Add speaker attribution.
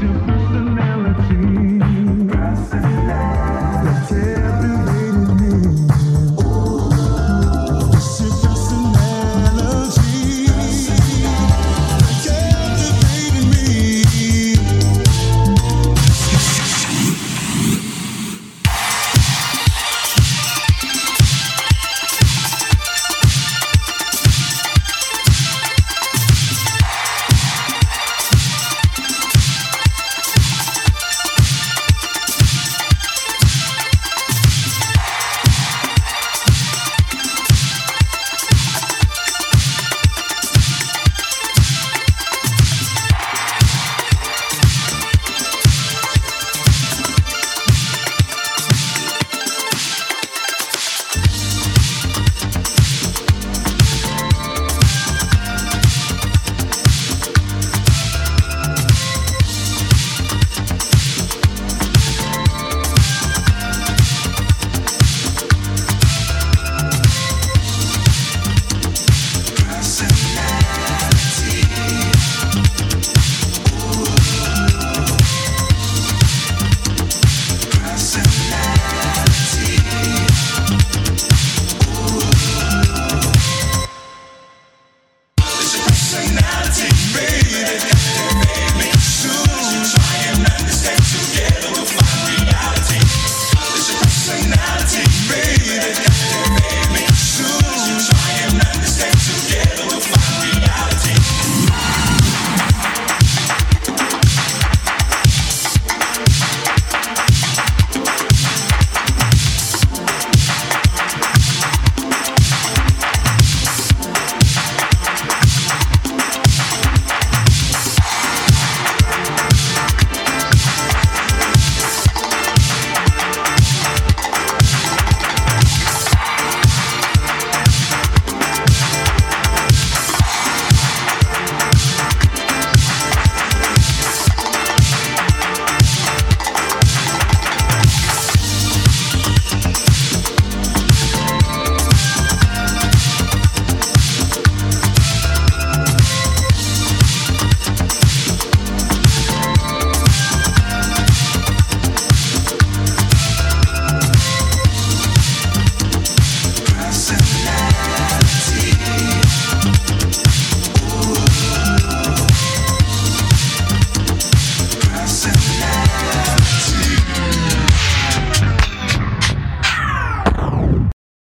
Speaker 1: to Personality, baby.